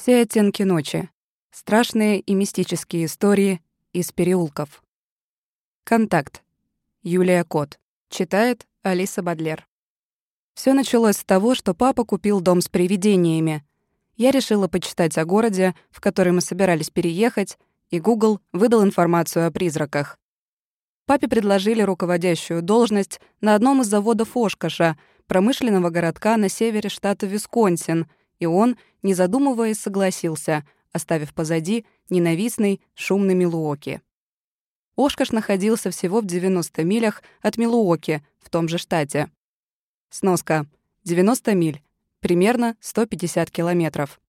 Все оттенки ночи. Страшные и мистические истории из переулков. Контакт. Юлия Кот. Читает Алиса Бадлер. Все началось с того, что папа купил дом с привидениями. Я решила почитать о городе, в который мы собирались переехать, и Google выдал информацию о призраках. Папе предложили руководящую должность на одном из заводов Ошкаша, промышленного городка на севере штата Висконсин, и он, не задумываясь, согласился, оставив позади ненавистный, шумный Милуоки. Ошкаш находился всего в 90 милях от Милуоки, в том же штате. Сноска. 90 миль. Примерно 150 километров.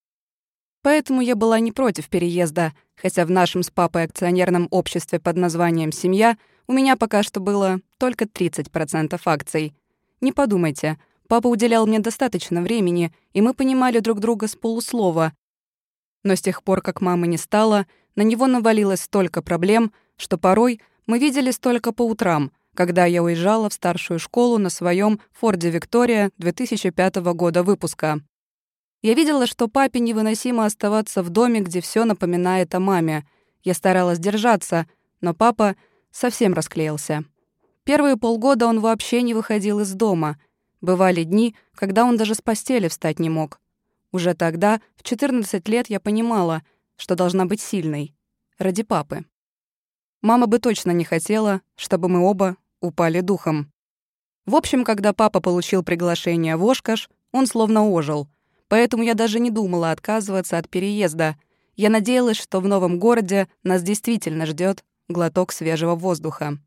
Поэтому я была не против переезда, хотя в нашем с папой акционерном обществе под названием «Семья» у меня пока что было только 30% акций. Не подумайте, папа уделял мне достаточно времени, и мы понимали друг друга с полуслова. Но с тех пор, как мамы не стало, на него навалилось столько проблем, что порой мы виделись только по утрам, когда я уезжала в старшую школу на своем Форде Виктория 2005 года выпуска. Я видела, что папе невыносимо оставаться в доме, где все напоминает о маме. Я старалась держаться, но папа совсем расклеился. Первые полгода он вообще не выходил из дома. Бывали дни, когда он даже с постели встать не мог. Уже тогда, в 14 лет, я понимала, что должна быть сильной. Ради папы. Мама бы точно не хотела, чтобы мы оба упали духом. В общем, когда папа получил приглашение в Ошкаш, он словно ожил. Поэтому я даже не думала отказываться от переезда. Я надеялась, что в новом городе нас действительно ждет глоток свежего воздуха.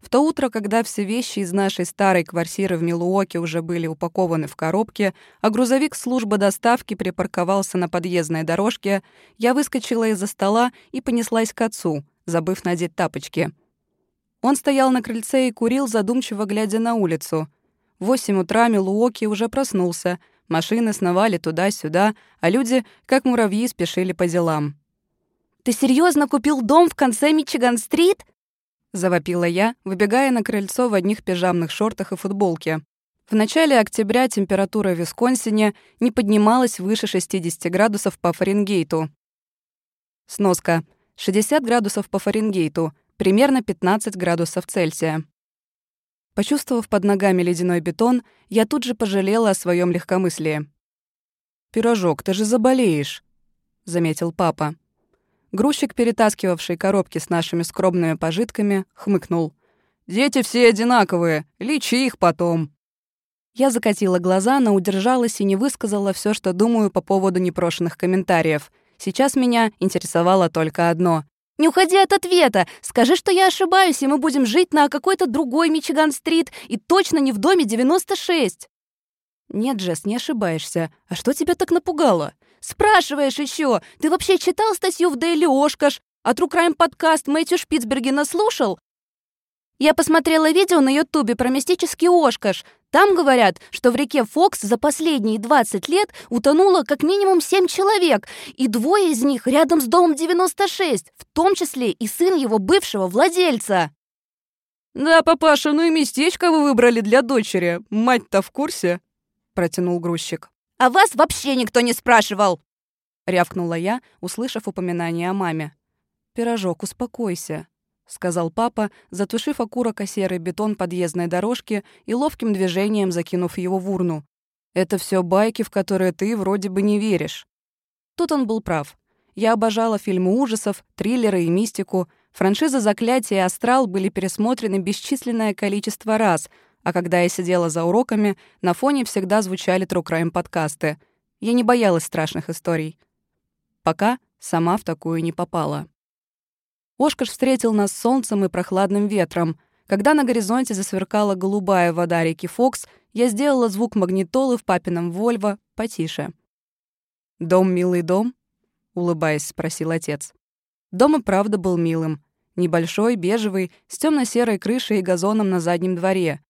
В то утро, когда все вещи из нашей старой квартиры в Милуоке уже были упакованы в коробки, а грузовик службы доставки припарковался на подъездной дорожке, я выскочила из-за стола и понеслась к отцу, забыв надеть тапочки. Он стоял на крыльце и курил, задумчиво глядя на улицу. В восемь утра Милуоки уже проснулся, машины сновали туда-сюда, а люди, как муравьи, спешили по делам. «Ты серьезно купил дом в конце Мичиган-стрит?» — завопила я, выбегая на крыльцо в одних пижамных шортах и футболке. В начале октября температура в Висконсине не поднималась выше 60 градусов по Фаренгейту. Сноска. 60 градусов по Фаренгейту, примерно 15 градусов Цельсия. Почувствовав под ногами ледяной бетон, я тут же пожалела о своем легкомыслии. «Пирожок, ты же заболеешь», — заметил папа. Грузчик, перетаскивавший коробки с нашими скромными пожитками, хмыкнул. «Дети все одинаковые, лечи их потом». Я закатила глаза, но удержалась и не высказала все, что думаю по поводу непрошенных комментариев. Сейчас меня интересовало только одно. «Не уходи от ответа! Скажи, что я ошибаюсь, и мы будем жить на какой-то другой Мичиган-стрит, и точно не в доме 96!» «Нет, Джесс, не ошибаешься. А что тебя так напугало?» «Спрашиваешь еще! Ты вообще читал статью в Дейли Ошкаш? А True Crime подкаст Мэтью Шпицбергена слушал? Я посмотрела видео на Ютубе про мистический Ошкаш. Там говорят, что в реке Фокс за последние 20 лет утонуло как минимум 7 человек, и двое из них рядом с домом 96, в том числе и сын его бывшего владельца. «Да, папаша, ну и местечко вы выбрали для дочери. Мать-то в курсе?» — протянул грузчик. «А вас вообще никто не спрашивал!» — рявкнула я, услышав упоминание о маме. «Пирожок, успокойся», — сказал папа, затушив окурок о серый бетон подъездной дорожки и ловким движением закинув его в урну. «Это все байки, в которые ты вроде бы не веришь». Тут он был прав. Я обожала фильмы ужасов, триллеры и мистику. Франшиза «Заклятие» и «Астрал» были пересмотрены бесчисленное количество раз, а когда я сидела за уроками, на фоне всегда звучали True Crime подкасты. Я не боялась страшных историй. Пока сама в такую не попала. Ошкаш встретил нас солнцем и прохладным ветром. Когда на горизонте засверкала голубая вода реки Фокс, я сделала звук магнитолы в папином Вольво потише. «Дом, милый дом?» — улыбаясь, спросил отец. Дом и правда был милым. Небольшой, бежевый, с темно серой крышей и газоном на заднем дворе.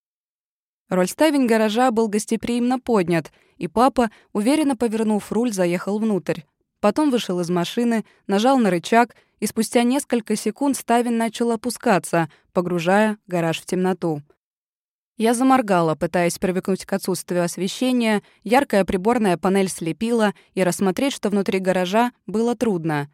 Рольставень гаража был гостеприимно поднят, и папа, уверенно повернув руль, заехал внутрь. Потом вышел из машины, нажал на рычаг — и спустя несколько секунд ставень начал опускаться, погружая гараж в темноту. Я заморгала, пытаясь привыкнуть к отсутствию освещения, яркая приборная панель слепила, и рассмотреть, что внутри гаража, было трудно.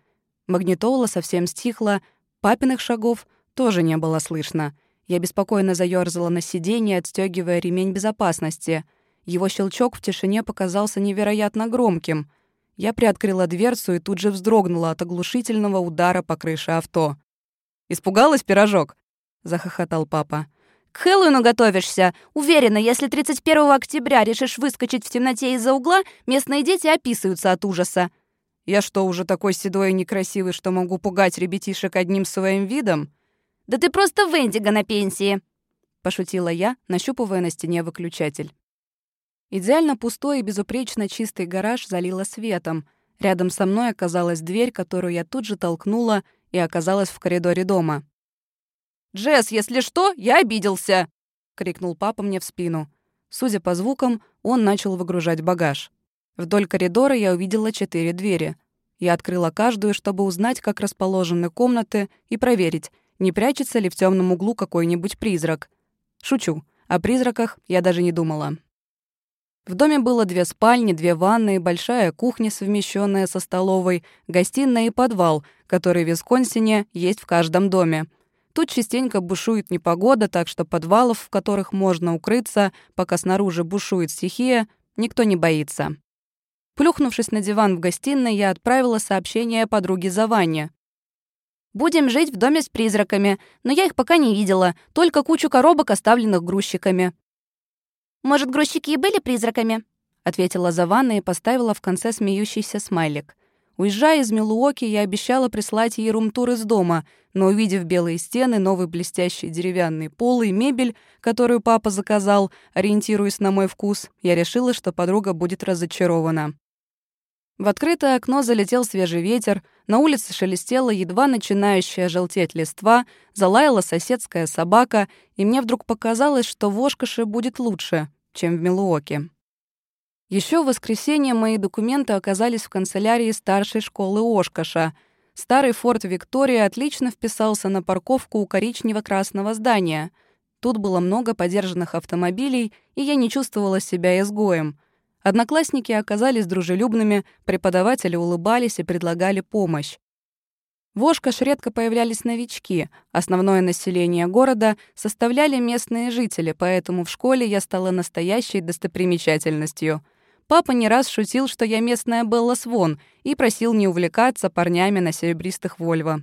Магнитола совсем стихла, папиных шагов тоже не было слышно. Я беспокойно заёрзала на сиденье, отстёгивая ремень безопасности. Его щелчок в тишине показался невероятно громким. Я приоткрыла дверцу и тут же вздрогнула от оглушительного удара по крыше авто. «Испугалась, пирожок?» — захохотал папа. К Хэллоуину готовишься? Уверена, если 31 октября решишь выскочить в темноте из-за угла, местные дети описываются от ужаса. Я что, уже такой седой и некрасивый, что могу пугать ребятишек одним своим видом? Да ты просто Вендиго на пенсии, пошутила я, нащупывая на стене выключатель. Идеально пустой и безупречно чистый гараж залило светом. Рядом со мной оказалась дверь, которую я тут же толкнула и оказалась в коридоре дома. «Джесс, если что, я обиделся!» — крикнул папа мне в спину. Судя по звукам, он начал выгружать багаж. Вдоль коридора я увидела четыре двери. Я открыла каждую, чтобы узнать, как расположены комнаты, и проверить, не прячется ли в темном углу какой-нибудь призрак. Шучу. О призраках я даже не думала. В доме было две спальни, две ванны, большая кухня, совмещенная со столовой, гостиная и подвал, который в Висконсине есть в каждом доме. Тут частенько бушует непогода, так что подвалов, в которых можно укрыться, пока снаружи бушует стихия, никто не боится. Плюхнувшись на диван в гостиной, я отправила сообщение подруге Заванне. «Будем жить в доме с призраками, но я их пока не видела, только кучу коробок, оставленных грузчиками». «Может, грузчики и были призраками?» — ответила Заванна и поставила в конце смеющийся смайлик — Уезжая из Милуоки, я обещала прислать ей румтур из дома, но увидев белые стены, новый блестящий деревянный пол и мебель, которую папа заказал, ориентируясь на мой вкус, я решила, что подруга будет разочарована. В открытое окно залетел свежий ветер, на улице шелестела едва начинающая желтеть листва, залаяла соседская собака, и мне вдруг показалось, что в Ошкаше будет лучше, чем в Милуоке. Еще в воскресенье мои документы оказались в канцелярии старшей школы Ошкаша. Старый форт Виктория отлично вписался на парковку у коричнево-красного здания. Тут было много подержанных автомобилей, и я не чувствовала себя изгоем. Одноклассники оказались дружелюбными, преподаватели улыбались и предлагали помощь. В Ошкаш редко появлялись новички. Основное население города составляли местные жители, поэтому в школе я стала настоящей достопримечательностью — Папа не раз шутил, что я местная Белла Свон, и просил не увлекаться парнями на серебристых Вольво.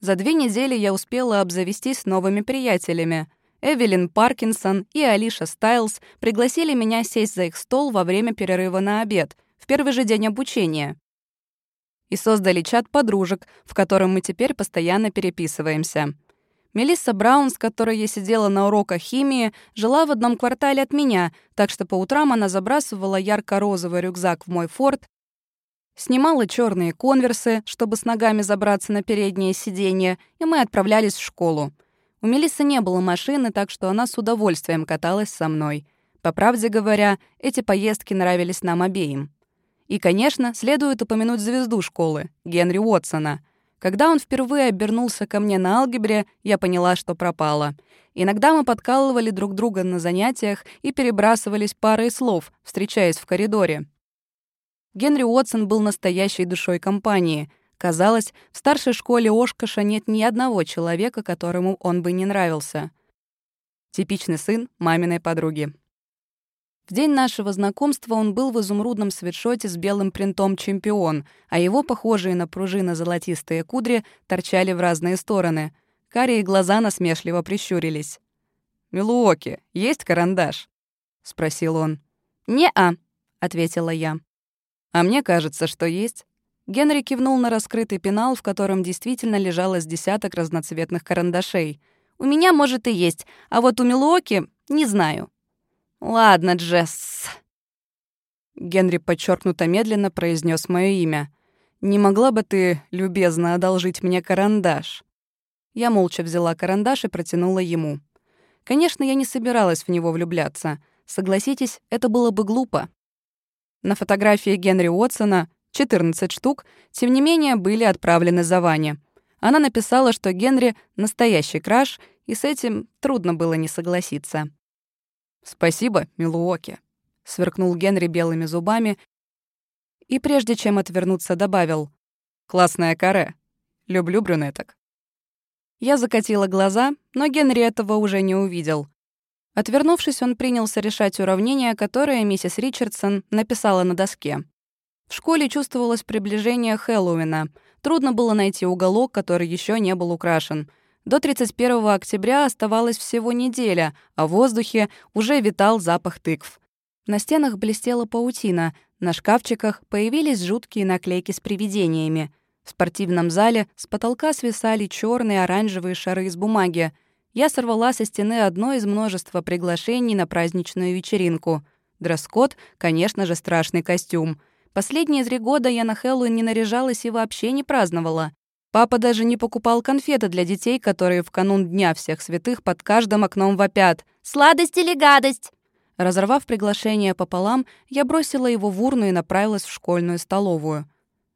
За две недели я успела обзавестись новыми приятелями. Эвелин Паркинсон и Алиша Стайлз пригласили меня сесть за их стол во время перерыва на обед, в первый же день обучения. И создали чат подружек, в котором мы теперь постоянно переписываемся. Мелисса Браун, с которой я сидела на уроках химии, жила в одном квартале от меня, так что по утрам она забрасывала ярко-розовый рюкзак в мой форт, снимала черные конверсы, чтобы с ногами забраться на переднее сиденье, и мы отправлялись в школу. У Мелиссы не было машины, так что она с удовольствием каталась со мной. По правде говоря, эти поездки нравились нам обеим. И, конечно, следует упомянуть звезду школы, Генри Уотсона — когда он впервые обернулся ко мне на алгебре, я поняла, что пропала. Иногда мы подкалывали друг друга на занятиях и перебрасывались парой слов, встречаясь в коридоре. Генри Уотсон был настоящей душой компании. Казалось, в старшей школе Ошкаша нет ни одного человека, которому он бы не нравился. Типичный сын маминой подруги. В день нашего знакомства он был в изумрудном свитшоте с белым принтом «Чемпион», а его, похожие на пружины золотистые кудри, торчали в разные стороны. Карие глаза насмешливо прищурились. «Милуоки, есть карандаш?» — спросил он. «Не-а», — ответила я. «А мне кажется, что есть». Генри кивнул на раскрытый пенал, в котором действительно лежало с десяток разноцветных карандашей. «У меня, может, и есть, а вот у Милуоки — не знаю». «Ладно, Джесс». Генри подчеркнуто медленно произнес мое имя. «Не могла бы ты, любезно, одолжить мне карандаш?» Я молча взяла карандаш и протянула ему. Конечно, я не собиралась в него влюбляться. Согласитесь, это было бы глупо. На фотографии Генри Уотсона, 14 штук, тем не менее, были отправлены за Ване. Она написала, что Генри — настоящий краш, и с этим трудно было не согласиться. «Спасибо, Милуоки», — сверкнул Генри белыми зубами и прежде чем отвернуться добавил «Классная каре. Люблю брюнеток». Я закатила глаза, но Генри этого уже не увидел. Отвернувшись, он принялся решать уравнение, которое миссис Ричардсон написала на доске. В школе чувствовалось приближение Хэллоуина. Трудно было найти уголок, который еще не был украшен. До 31 октября оставалась всего неделя, а в воздухе уже витал запах тыкв. На стенах блестела паутина, на шкафчиках появились жуткие наклейки с привидениями. В спортивном зале с потолка свисали черные оранжевые шары из бумаги. Я сорвала со стены одно из множества приглашений на праздничную вечеринку. Дресс-код, конечно же, страшный костюм. Последние три года я на Хэллоуин не наряжалась и вообще не праздновала. Папа даже не покупал конфеты для детей, которые в канун Дня всех святых под каждым окном вопят. «Сладость или гадость?» Разорвав приглашение пополам, я бросила его в урну и направилась в школьную столовую.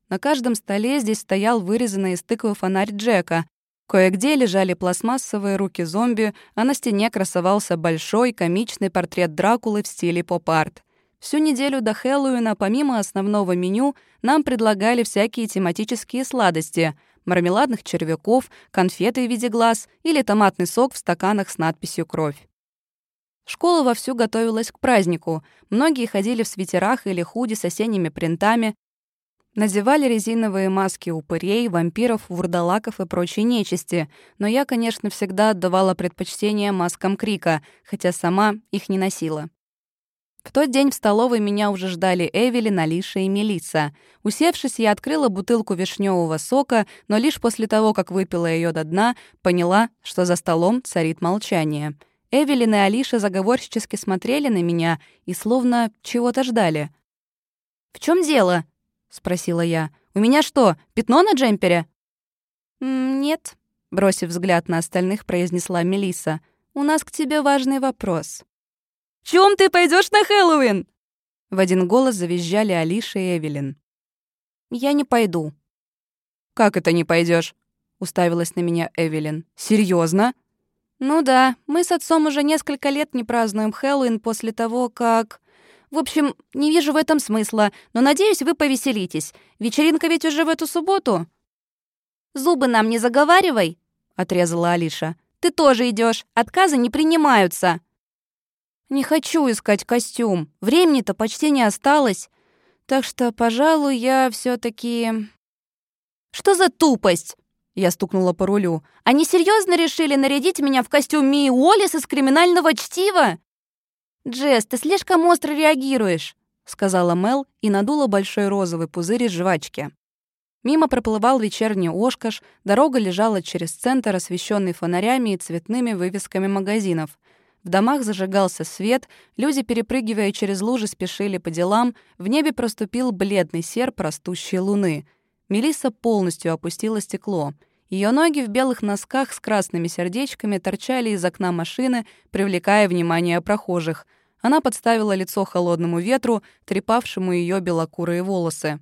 На каждом столе здесь стоял вырезанный из тыквы фонарь Джека. Кое-где лежали пластмассовые руки зомби, а на стене красовался большой комичный портрет Дракулы в стиле поп-арт. Всю неделю до Хэллоуина, помимо основного меню, нам предлагали всякие тематические сладости — мармеладных червяков, конфеты в виде глаз или томатный сок в стаканах с надписью «Кровь». Школа вовсю готовилась к празднику. Многие ходили в свитерах или худи с осенними принтами, надевали резиновые маски упырей, вампиров, вурдалаков и прочей нечисти, но я, конечно, всегда отдавала предпочтение маскам Крика, хотя сама их не носила. В тот день в столовой меня уже ждали Эвелин, Алиша и Мелисса. Усевшись, я открыла бутылку вишневого сока, но лишь после того, как выпила ее до дна, поняла, что за столом царит молчание — Эвелин и Алиша заговорщически смотрели на меня и словно чего-то ждали. «В чем дело?» — спросила я. «У меня что, пятно на джемпере?» «Нет», — бросив взгляд на остальных, произнесла Мелиса. «У нас к тебе важный вопрос». «В чем ты пойдешь на Хэллоуин?» В один голос завизжали Алиша и Эвелин. «Я не пойду». «Как это не пойдешь? уставилась на меня Эвелин. Серьезно? «Ну да, мы с отцом уже несколько лет не празднуем Хэллоуин после того, как...» «В общем, не вижу в этом смысла, но надеюсь, вы повеселитесь. Вечеринка ведь уже в эту субботу». «Зубы нам не заговаривай», — отрезала Алиша. «Ты тоже идешь. Отказы не принимаются». «Не хочу искать костюм. Времени-то почти не осталось. Так что, пожалуй, я все таки «Что за тупость?» Я стукнула по рулю. «Они серьезно решили нарядить меня в костюм Мии Уоллес из криминального чтива?» «Джесс, ты слишком остро реагируешь», — сказала Мел и надула большой розовый пузырь из жвачки. Мимо проплывал вечерний Ошкаш, дорога лежала через центр, освещенный фонарями и цветными вывесками магазинов. В домах зажигался свет, люди, перепрыгивая через лужи, спешили по делам, в небе проступил бледный серп растущей луны. Мелисса полностью опустила стекло — ее ноги в белых носках с красными сердечками торчали из окна машины, привлекая внимание прохожих. Она подставила лицо холодному ветру, трепавшему ее белокурые волосы.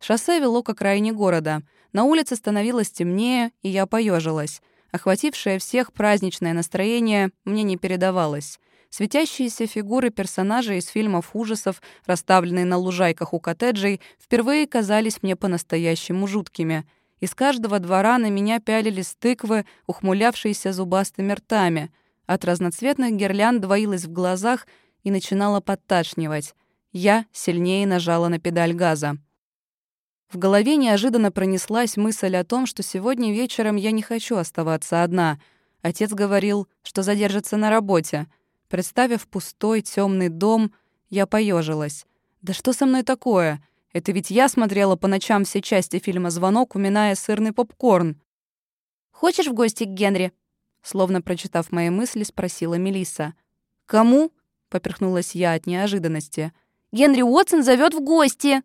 Шоссе вело к окраине города. На улице становилось темнее, и я поежилась. Охватившее всех праздничное настроение мне не передавалось. Светящиеся фигуры персонажей из фильмов ужасов, расставленные на лужайках у коттеджей, впервые казались мне по-настоящему жуткими — из каждого двора на меня пялились тыквы, ухмылявшиеся зубастыми ртами. От разноцветных гирлянд двоилась в глазах и начинала подташнивать. Я сильнее нажала на педаль газа. В голове неожиданно пронеслась мысль о том, что сегодня вечером я не хочу оставаться одна. Отец говорил, что задержится на работе. Представив пустой темный дом, я поежилась. «Да что со мной такое? Это ведь я смотрела по ночам все части фильма «Звонок», уминая сырный попкорн. «Хочешь в гости к Генри?» Словно прочитав мои мысли, спросила Мелисса. «Кому?» — поперхнулась я от неожиданности. «Генри Уотсон зовет в гости!»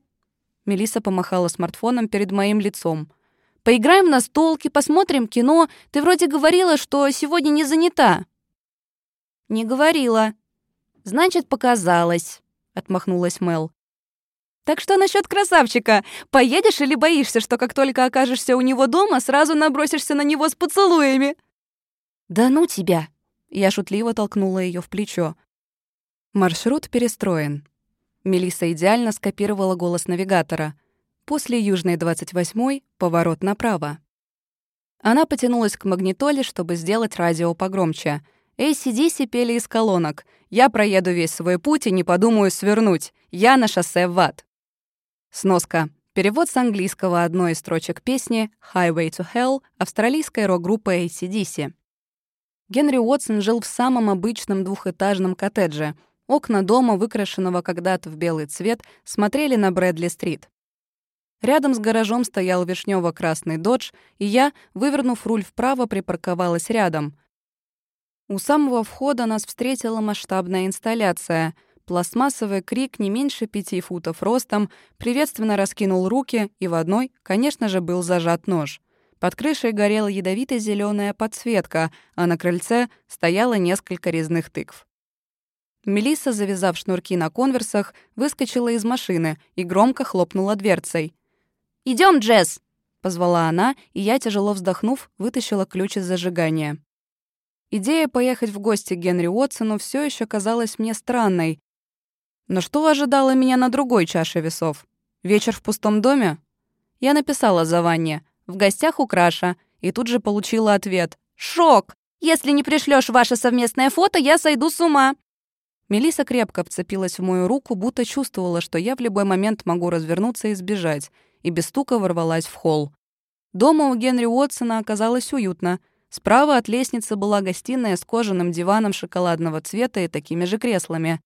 Мелисса помахала смартфоном перед моим лицом. «Поиграем на столке, посмотрим кино. Ты вроде говорила, что сегодня не занята». «Не говорила». «Значит, показалось», — отмахнулась Мел. Так что насчет красавчика? Поедешь или боишься, что как только окажешься у него дома, сразу набросишься на него с поцелуями?» «Да ну тебя!» Я шутливо толкнула ее в плечо. Маршрут перестроен. Мелисса идеально скопировала голос навигатора. После Южной 28-й — поворот направо. Она потянулась к магнитоле, чтобы сделать радио погромче. ACDC пели из колонок. «Я проеду весь свой путь и не подумаю свернуть. Я на шоссе в ад». Сноска. Перевод с английского одной из строчек песни «Highway to Hell» австралийской рок-группы ACDC. Генри Уотсон жил в самом обычном двухэтажном коттедже — Окна дома, выкрашенного когда-то в белый цвет, смотрели на Брэдли-стрит. Рядом с гаражом стоял вишнево красный додж, и я, вывернув руль вправо, припарковалась рядом. У самого входа нас встретила масштабная инсталляция. Пластмассовый крик не меньше пяти футов ростом приветственно раскинул руки, и в одной, конечно же, был зажат нож. Под крышей горела ядовито зеленая подсветка, а на крыльце стояло несколько резных тыкв. Мелисса, завязав шнурки на конверсах, выскочила из машины и громко хлопнула дверцей. Идем, Джесс!» — позвала она, и я, тяжело вздохнув, вытащила ключ из зажигания. Идея поехать в гости к Генри Уотсону все еще казалась мне странной. Но что ожидало меня на другой чаше весов? Вечер в пустом доме? Я написала за Ванне «В гостях у Краша» и тут же получила ответ «Шок! Если не пришлешь ваше совместное фото, я сойду с ума!» Мелиса крепко вцепилась в мою руку, будто чувствовала, что я в любой момент могу развернуться и сбежать, и без стука ворвалась в холл. Дома у Генри Уотсона оказалось уютно. Справа от лестницы была гостиная с кожаным диваном шоколадного цвета и такими же креслами.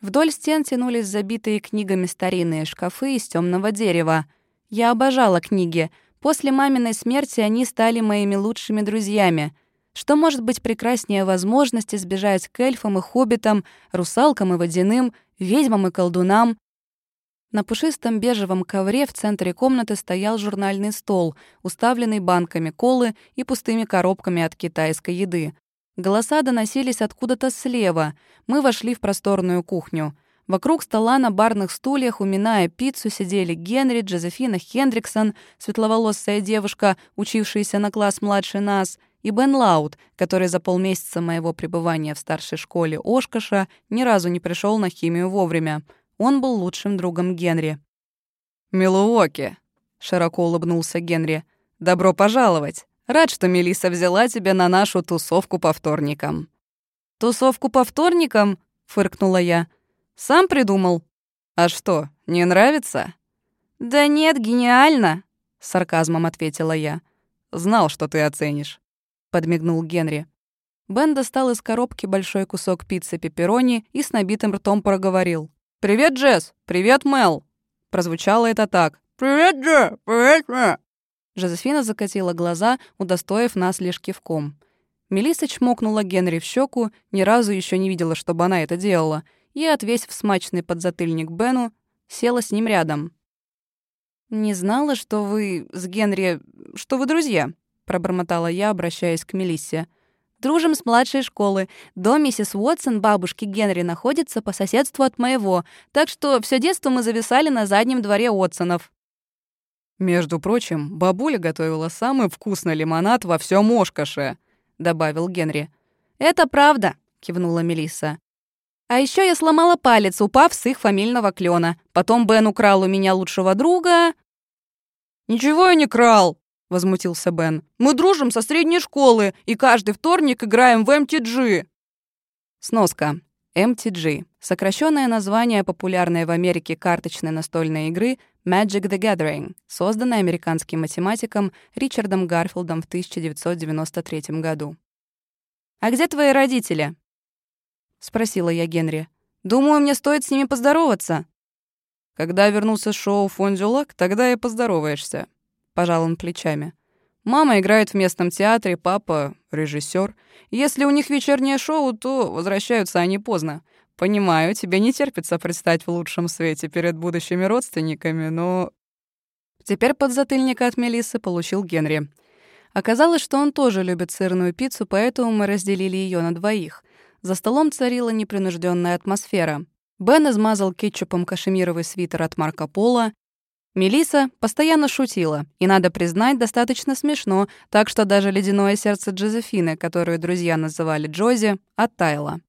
Вдоль стен тянулись забитые книгами старинные шкафы из темного дерева. Я обожала книги. После маминой смерти они стали моими лучшими друзьями — что может быть прекраснее возможности сбежать к эльфам и хоббитам, русалкам и водяным, ведьмам и колдунам? На пушистом бежевом ковре в центре комнаты стоял журнальный стол, уставленный банками колы и пустыми коробками от китайской еды. Голоса доносились откуда-то слева. Мы вошли в просторную кухню. Вокруг стола на барных стульях, уминая пиццу, сидели Генри, Джозефина Хендриксон, светловолосая девушка, учившаяся на класс младше нас — и Бен Лаут, который за полмесяца моего пребывания в старшей школе Ошкаша ни разу не пришел на химию вовремя. Он был лучшим другом Генри. «Милуоки», — широко улыбнулся Генри, — «добро пожаловать. Рад, что Мелиса взяла тебя на нашу тусовку по вторникам». «Тусовку по вторникам?» — фыркнула я. «Сам придумал». «А что, не нравится?» «Да нет, гениально», — сарказмом ответила я. «Знал, что ты оценишь». — подмигнул Генри. Бен достал из коробки большой кусок пиццы пепперони и с набитым ртом проговорил. «Привет, Джесс! Привет, Мел!» Прозвучало это так. «Привет, Джесс! Привет, Мел!» Жозефина закатила глаза, удостоив нас лишь кивком. Мелисса чмокнула Генри в щеку, ни разу еще не видела, чтобы она это делала, и, отвесив смачный подзатыльник Бену, села с ним рядом. «Не знала, что вы с Генри... что вы друзья», пробормотала я, обращаясь к Мелиссе. Дружим с младшей школы. Дом миссис Уотсон, бабушки Генри, находится по соседству от моего, так что все детство мы зависали на заднем дворе Уотсонов. «Между прочим, бабуля готовила самый вкусный лимонад во всем Ошкаше», — добавил Генри. «Это правда», — кивнула Мелисса. «А еще я сломала палец, упав с их фамильного клена. Потом Бен украл у меня лучшего друга...» «Ничего я не крал!» — возмутился Бен. «Мы дружим со средней школы и каждый вторник играем в MTG». Сноска. MTG — сокращенное название популярной в Америке карточной настольной игры Magic the Gathering, созданной американским математиком Ричардом Гарфилдом в 1993 году. «А где твои родители?» — спросила я Генри. «Думаю, мне стоит с ними поздороваться». «Когда вернулся шоу «Фондюлак», тогда и поздороваешься», — пожал он плечами. «Мама играет в местном театре, папа — режиссер. Если у них вечернее шоу, то возвращаются они поздно. Понимаю, тебе не терпится предстать в лучшем свете перед будущими родственниками, но...» Теперь подзатыльника от Мелиссы получил Генри. Оказалось, что он тоже любит сырную пиццу, поэтому мы разделили ее на двоих. За столом царила непринужденная атмосфера. Бен измазал кетчупом кашемировый свитер от Марко Поло, Мелиса постоянно шутила, и, надо признать, достаточно смешно, так что даже ледяное сердце Джозефины, которую друзья называли Джози, оттаяло.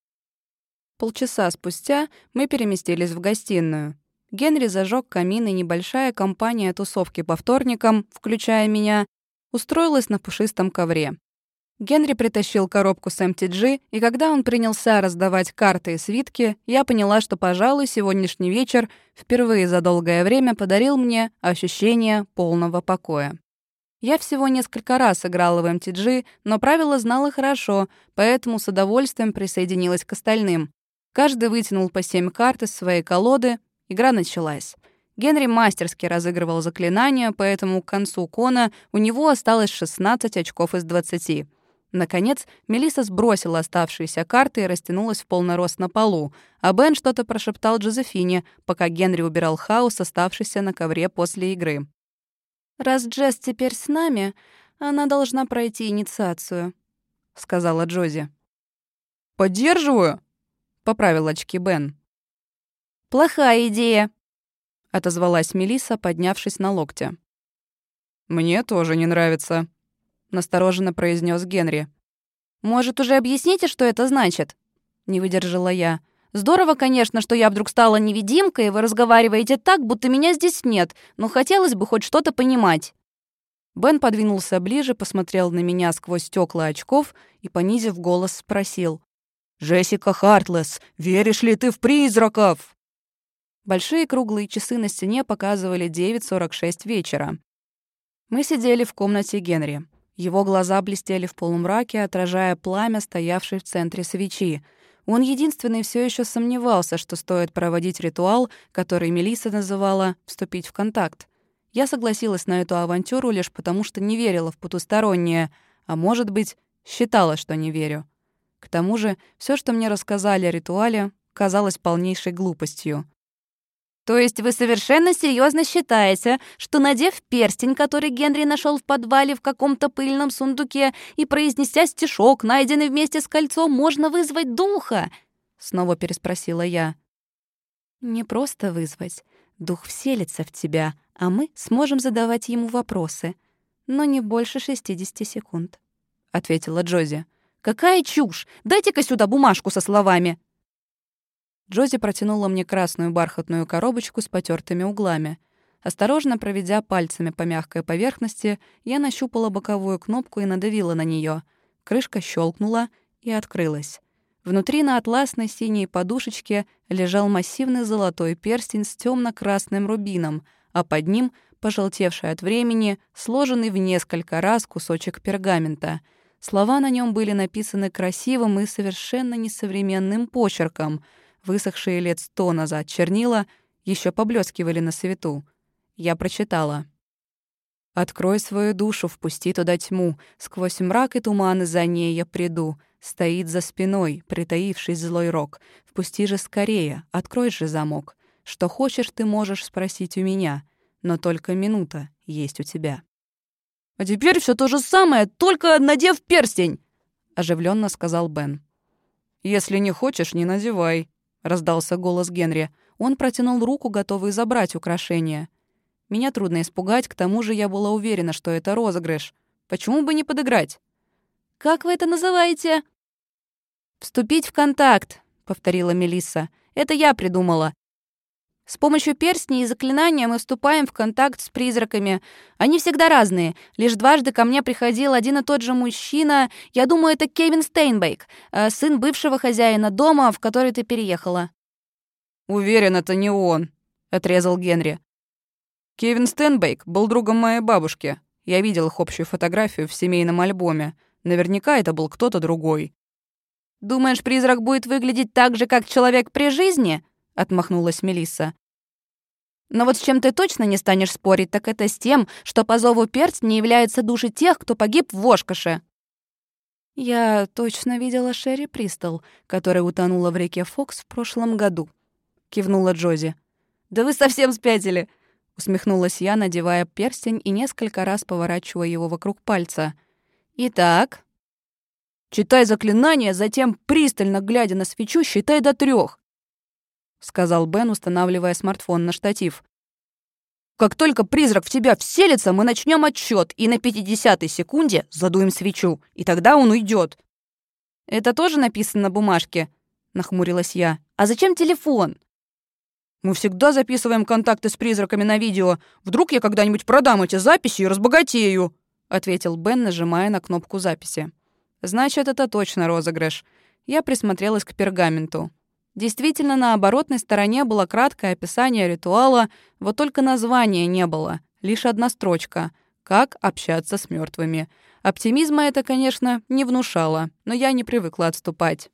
Полчаса спустя мы переместились в гостиную. Генри зажег камин, и небольшая компания тусовки по вторникам, включая меня, устроилась на пушистом ковре. Генри притащил коробку с MTG, и когда он принялся раздавать карты и свитки, я поняла, что, пожалуй, сегодняшний вечер впервые за долгое время подарил мне ощущение полного покоя. Я всего несколько раз играла в MTG, но правила знала хорошо, поэтому с удовольствием присоединилась к остальным. Каждый вытянул по семь карт из своей колоды, игра началась. Генри мастерски разыгрывал заклинания, поэтому к концу кона у него осталось 16 очков из 20. Наконец, Мелиса сбросила оставшиеся карты и растянулась в полный рост на полу, а Бен что-то прошептал Джозефине, пока Генри убирал хаос, оставшийся на ковре после игры. «Раз Джесс теперь с нами, она должна пройти инициацию», — сказала Джози. «Поддерживаю», — поправил очки Бен. «Плохая идея», — отозвалась Мелиса, поднявшись на локте. «Мне тоже не нравится», — настороженно произнес Генри. «Может, уже объясните, что это значит?» — не выдержала я. «Здорово, конечно, что я вдруг стала невидимкой, и вы разговариваете так, будто меня здесь нет, но хотелось бы хоть что-то понимать». Бен подвинулся ближе, посмотрел на меня сквозь стекла очков и, понизив голос, спросил. «Джессика Хартлесс, веришь ли ты в призраков?» Большие круглые часы на стене показывали 9.46 вечера. Мы сидели в комнате Генри. Его глаза блестели в полумраке, отражая пламя, стоявшее в центре свечи. Он единственный все еще сомневался, что стоит проводить ритуал, который Мелиса называла «вступить в контакт». Я согласилась на эту авантюру лишь потому, что не верила в потустороннее, а может быть, считала, что не верю. К тому же, все, что мне рассказали о ритуале, казалось полнейшей глупостью. То есть вы совершенно серьезно считаете, что, надев перстень, который Генри нашел в подвале в каком-то пыльном сундуке, и произнеся стишок, найденный вместе с кольцом, можно вызвать духа? Снова переспросила я. Не просто вызвать. Дух вселится в тебя, а мы сможем задавать ему вопросы. Но не больше 60 секунд, — ответила Джози. «Какая чушь! Дайте-ка сюда бумажку со словами!» Джози протянула мне красную бархатную коробочку с потертыми углами. Осторожно проведя пальцами по мягкой поверхности, я нащупала боковую кнопку и надавила на нее. Крышка щелкнула и открылась. Внутри на атласной синей подушечке лежал массивный золотой перстень с темно красным рубином, а под ним — пожелтевший от времени, сложенный в несколько раз кусочек пергамента — Слова на нем были написаны красивым и совершенно несовременным почерком. Высохшие лет сто назад чернила еще поблескивали на свету. Я прочитала. «Открой свою душу, впусти туда тьму, сквозь мрак и туманы за ней я приду. Стоит за спиной, притаившись злой рок. Впусти же скорее, открой же замок. Что хочешь, ты можешь спросить у меня, но только минута есть у тебя». «А теперь все то же самое, только надев перстень!» — оживленно сказал Бен. «Если не хочешь, не надевай», — раздался голос Генри. Он протянул руку, готовый забрать украшение. Меня трудно испугать, к тому же я была уверена, что это розыгрыш. Почему бы не подыграть? «Как вы это называете?» «Вступить в контакт», — повторила Мелисса. «Это я придумала. С помощью перстней и заклинания мы вступаем в контакт с призраками. Они всегда разные. Лишь дважды ко мне приходил один и тот же мужчина. Я думаю, это Кевин Стейнбейк, э, сын бывшего хозяина дома, в который ты переехала». «Уверен, это не он», — отрезал Генри. «Кевин Стейнбейк был другом моей бабушки. Я видел их общую фотографию в семейном альбоме. Наверняка это был кто-то другой». «Думаешь, призрак будет выглядеть так же, как человек при жизни?» — отмахнулась Мелисса. «Но вот с чем ты точно не станешь спорить, так это с тем, что по зову не являются души тех, кто погиб в Ошкаше». «Я точно видела Шерри Пристал, которая утонула в реке Фокс в прошлом году», — кивнула Джози. «Да вы совсем спятили!» — усмехнулась я, надевая перстень и несколько раз поворачивая его вокруг пальца. «Итак...» «Читай заклинание, затем, пристально глядя на свечу, считай до трех сказал Бен, устанавливая смартфон на штатив. Как только призрак в тебя вселится, мы начнем отсчет и на 50-й секунде задуем свечу, и тогда он уйдет. Это тоже написано на бумажке? — нахмурилась я. «А зачем телефон?» «Мы всегда записываем контакты с призраками на видео. Вдруг я когда-нибудь продам эти записи и разбогатею», — ответил Бен, нажимая на кнопку записи. «Значит, это точно розыгрыш». Я присмотрелась к пергаменту. Действительно, на оборотной стороне было краткое описание ритуала, вот только названия не было, лишь одна строчка «Как общаться с мертвыми. Оптимизма это, конечно, не внушало, но я не привыкла отступать.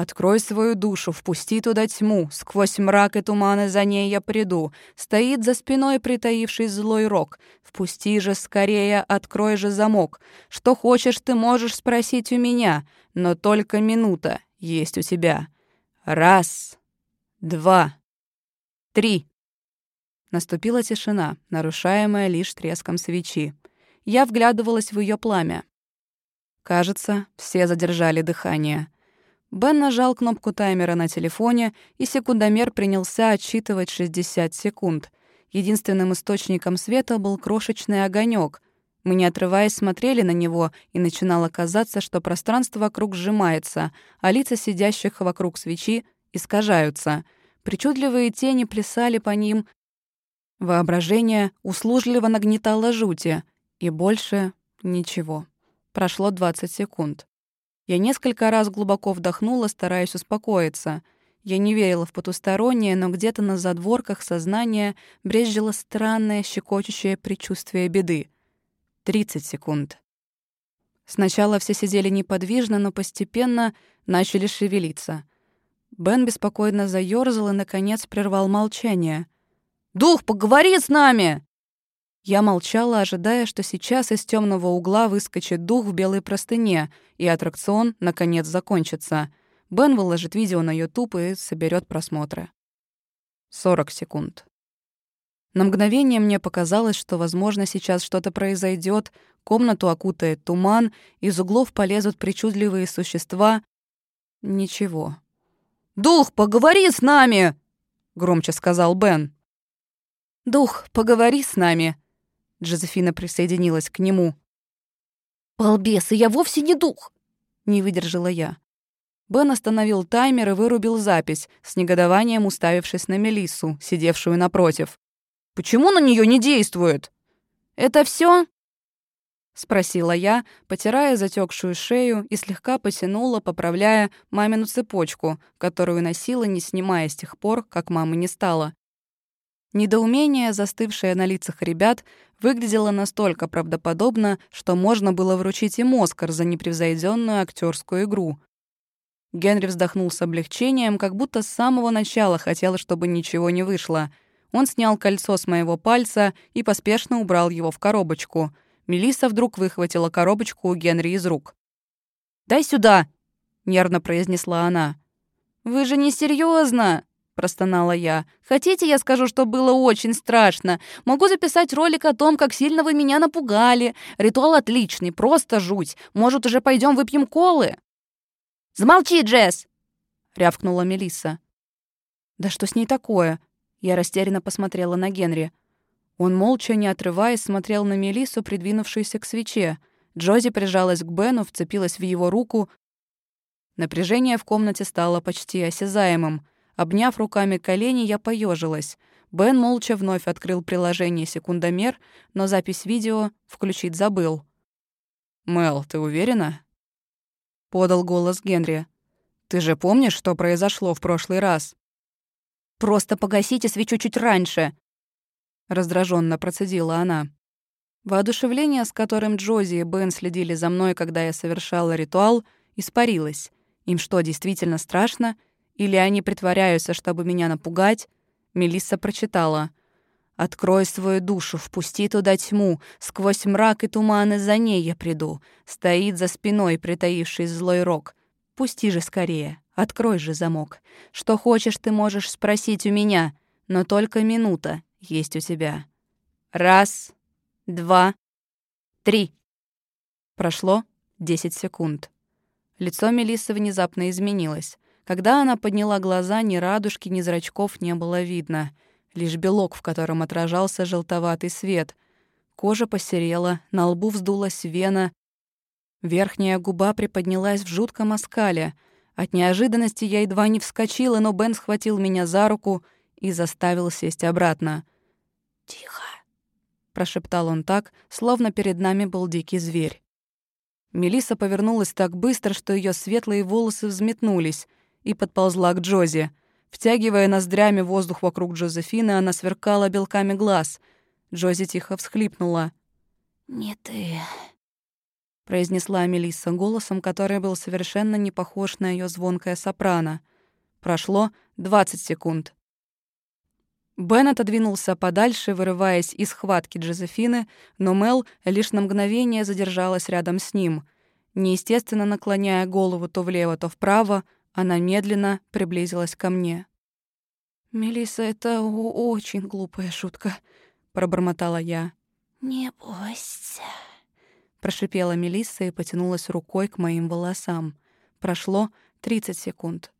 Открой свою душу, впусти туда тьму, сквозь мрак и туманы за ней я приду. Стоит за спиной притаивший злой рок. Впусти же скорее, открой же замок. Что хочешь, ты можешь спросить у меня, но только минута есть у тебя. Раз, два, три. Наступила тишина, нарушаемая лишь треском свечи. Я вглядывалась в ее пламя. Кажется, все задержали дыхание. Бен нажал кнопку таймера на телефоне, и секундомер принялся отсчитывать 60 секунд. Единственным источником света был крошечный огонек. Мы, не отрываясь, смотрели на него, и начинало казаться, что пространство вокруг сжимается, а лица сидящих вокруг свечи искажаются. Причудливые тени плясали по ним. Воображение услужливо нагнетало жути, и больше ничего. Прошло 20 секунд. Я несколько раз глубоко вдохнула, стараясь успокоиться. Я не верила в потустороннее, но где-то на задворках сознания брезжило странное щекочущее предчувствие беды. 30 секунд. Сначала все сидели неподвижно, но постепенно начали шевелиться. Бен беспокойно заёрзал и, наконец, прервал молчание. «Дух, поговори с нами!» Я молчала, ожидая, что сейчас из темного угла выскочит дух в белой простыне, и аттракцион, наконец, закончится. Бен выложит видео на YouTube и соберет просмотры. 40 секунд. На мгновение мне показалось, что, возможно, сейчас что-то произойдет, комнату окутает туман, из углов полезут причудливые существа. Ничего. «Дух, поговори с нами!» — громче сказал Бен. «Дух, поговори с нами!» Джозефина присоединилась к нему. «Балбесы, я вовсе не дух!» — не выдержала я. Бен остановил таймер и вырубил запись, с негодованием уставившись на Мелиссу, сидевшую напротив. «Почему на нее не действует?» «Это все? спросила я, потирая затекшую шею и слегка потянула, поправляя мамину цепочку, которую носила, не снимая с тех пор, как мамы не стало. Недоумение, застывшее на лицах ребят, выглядело настолько правдоподобно, что можно было вручить им Оскар за непревзойденную актерскую игру. Генри вздохнул с облегчением, как будто с самого начала хотел, чтобы ничего не вышло. Он снял кольцо с моего пальца и поспешно убрал его в коробочку. Мелисса вдруг выхватила коробочку у Генри из рук. «Дай сюда!» — нервно произнесла она. «Вы же не серьезно? простонала я. «Хотите, я скажу, что было очень страшно? Могу записать ролик о том, как сильно вы меня напугали. Ритуал отличный, просто жуть. Может, уже пойдем выпьем колы?» «Замолчи, Джесс!» — рявкнула Мелисса. «Да что с ней такое?» Я растерянно посмотрела на Генри. Он молча, не отрываясь, смотрел на Мелиссу, придвинувшуюся к свече. Джози прижалась к Бену, вцепилась в его руку. Напряжение в комнате стало почти осязаемым. Обняв руками колени, я поежилась. Бен молча вновь открыл приложение «Секундомер», но запись видео включить забыл. «Мел, ты уверена?» — подал голос Генри. «Ты же помнишь, что произошло в прошлый раз?» «Просто погасите свечу чуть раньше!» Раздраженно процедила она. Воодушевление, с которым Джози и Бен следили за мной, когда я совершала ритуал, испарилось. Им что, действительно страшно? Или они притворяются, чтобы меня напугать? Мелисса прочитала. «Открой свою душу, впусти туда тьму, сквозь мрак и туманы за ней я приду. Стоит за спиной притаивший злой рок. Пусти же скорее, открой же замок. Что хочешь, ты можешь спросить у меня, но только минута есть у тебя. Раз, два, три». Прошло десять секунд. Лицо Мелиссы внезапно изменилось. Когда она подняла глаза, ни радужки, ни зрачков не было видно. Лишь белок, в котором отражался желтоватый свет. Кожа посерела, на лбу вздулась вена. Верхняя губа приподнялась в жутком оскале. От неожиданности я едва не вскочила, но Бен схватил меня за руку и заставил сесть обратно. «Тихо», — прошептал он так, словно перед нами был дикий зверь. Мелиса повернулась так быстро, что ее светлые волосы взметнулись, и подползла к Джози. Втягивая ноздрями воздух вокруг Джозефины, она сверкала белками глаз. Джози тихо всхлипнула. «Не ты», — произнесла Мелисса голосом, который был совершенно не похож на ее звонкое сопрано. Прошло 20 секунд. Бен отодвинулся подальше, вырываясь из схватки Джозефины, но Мел лишь на мгновение задержалась рядом с ним. Неестественно наклоняя голову то влево, то вправо, она медленно приблизилась ко мне. Мелисса, это очень глупая шутка», — пробормотала я. «Не бойся», — прошипела Мелисса и потянулась рукой к моим волосам. Прошло 30 секунд.